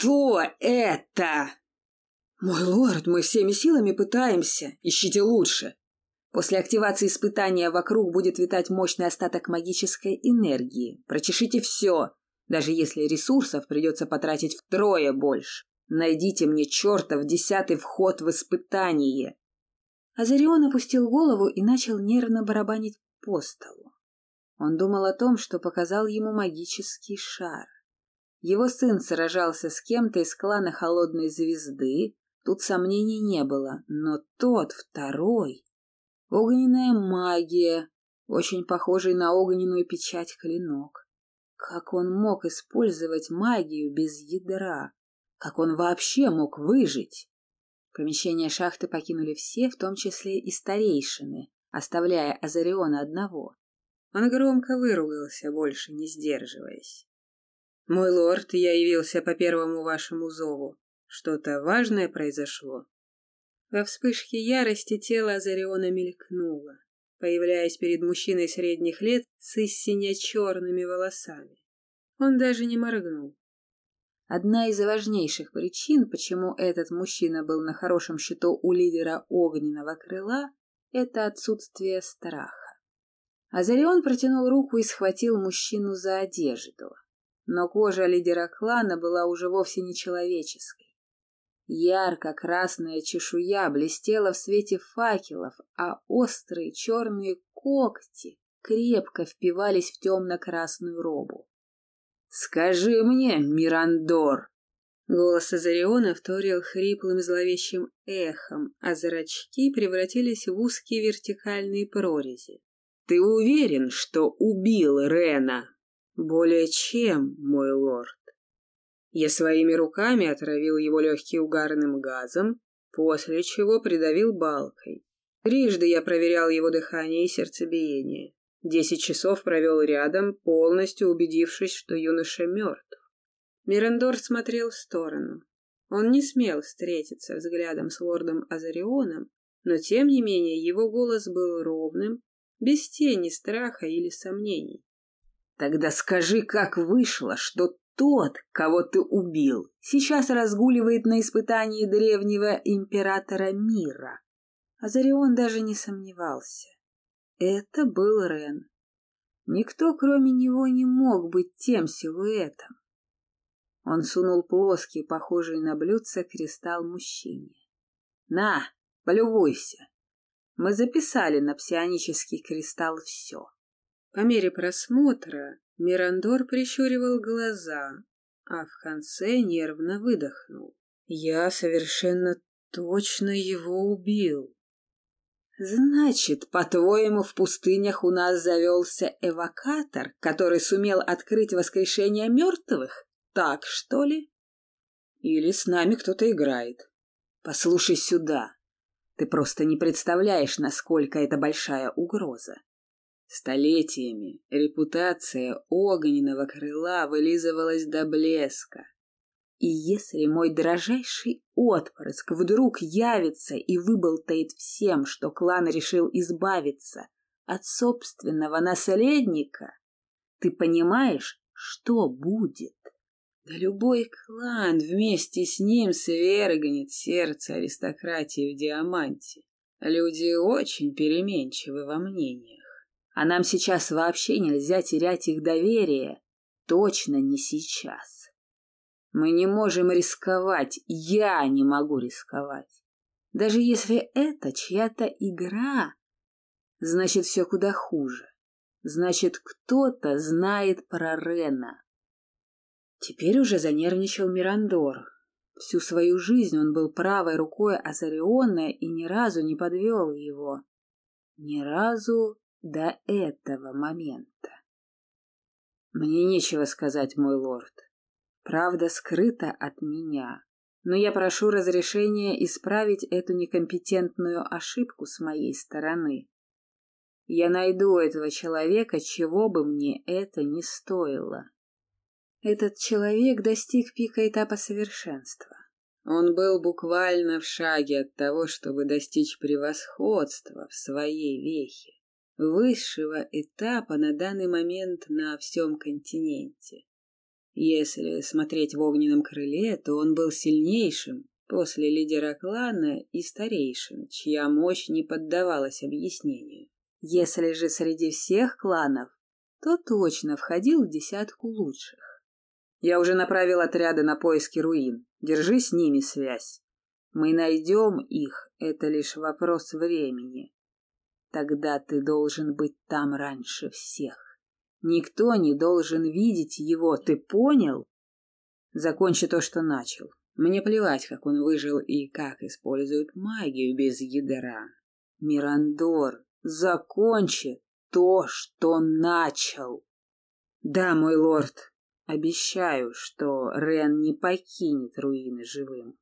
Кто это? Мой лорд, мы всеми силами пытаемся. Ищите лучше. После активации испытания вокруг будет витать мощный остаток магической энергии. Прочешите все, даже если ресурсов придется потратить втрое больше. Найдите мне чертов десятый вход в испытание. Азарион опустил голову и начал нервно барабанить по столу. Он думал о том, что показал ему магический шар. Его сын сражался с кем-то из клана Холодной Звезды, тут сомнений не было, но тот, второй... Огненная магия, очень похожий на огненную печать клинок. Как он мог использовать магию без ядра? Как он вообще мог выжить? Помещение шахты покинули все, в том числе и старейшины, оставляя Азариона одного. Он громко выругался, больше не сдерживаясь. «Мой лорд, я явился по первому вашему зову. Что-то важное произошло?» Во вспышке ярости тело Азариона мелькнуло, появляясь перед мужчиной средних лет с истинно черными волосами. Он даже не моргнул. Одна из важнейших причин, почему этот мужчина был на хорошем счету у лидера огненного крыла, это отсутствие страха. Азарион протянул руку и схватил мужчину за одежду. Но кожа лидера клана была уже вовсе не человеческой. Ярко-красная чешуя блестела в свете факелов, а острые черные когти крепко впивались в темно-красную робу. «Скажи мне, Мирандор!» Голос Азариона вторил хриплым зловещим эхом, а зрачки превратились в узкие вертикальные прорези. «Ты уверен, что убил Рена?» «Более чем, мой лорд». Я своими руками отравил его легкие угарным газом, после чего придавил балкой. Трижды я проверял его дыхание и сердцебиение. Десять часов провел рядом, полностью убедившись, что юноша мертв. Мирандор смотрел в сторону. Он не смел встретиться взглядом с лордом Азарионом, но тем не менее его голос был ровным, без тени страха или сомнений. «Тогда скажи, как вышло, что тот, кого ты убил, сейчас разгуливает на испытании древнего императора мира. Азарион даже не сомневался. Это был Рен. Никто, кроме него, не мог быть тем силуэтом. Он сунул плоский, похожий на блюдце, кристалл мужчине. «На, полюбуйся. Мы записали на псионический кристалл все». По мере просмотра Мирандор прищуривал глаза, а в конце нервно выдохнул. «Я совершенно точно его убил». «Значит, по-твоему, в пустынях у нас завелся эвокатор, который сумел открыть воскрешение мертвых? Так, что ли?» «Или с нами кто-то играет. Послушай сюда. Ты просто не представляешь, насколько это большая угроза. Столетиями репутация огненного крыла вылизывалась до блеска. И если мой дрожайший отпрыск вдруг явится и выболтает всем, что клан решил избавиться от собственного наследника, ты понимаешь, что будет? Да любой клан вместе с ним свергнет сердце аристократии в Диаманте. Люди очень переменчивы во мнениях. А нам сейчас вообще нельзя терять их доверие. Точно не сейчас. Мы не можем рисковать. Я не могу рисковать. Даже если это чья-то игра, значит, все куда хуже. Значит, кто-то знает про Рена. Теперь уже занервничал Мирандор. Всю свою жизнь он был правой рукой Азариона и ни разу не подвел его. Ни разу до этого момента. Мне нечего сказать, мой лорд. Правда скрыта от меня, но я прошу разрешения исправить эту некомпетентную ошибку с моей стороны. Я найду этого человека, чего бы мне это ни стоило. Этот человек достиг пика этапа совершенства. Он был буквально в шаге от того, чтобы достичь превосходства в своей вехе высшего этапа на данный момент на всем континенте. Если смотреть в огненном крыле, то он был сильнейшим после лидера клана и старейшин, чья мощь не поддавалась объяснению. Если же среди всех кланов, то точно входил в десятку лучших. Я уже направил отряды на поиски руин. Держи с ними связь. Мы найдем их, это лишь вопрос времени. Тогда ты должен быть там раньше всех. Никто не должен видеть его, ты понял? Закончи то, что начал. Мне плевать, как он выжил и как использует магию без ядра. Мирандор, закончи то, что начал. Да, мой лорд, обещаю, что Рен не покинет руины живым.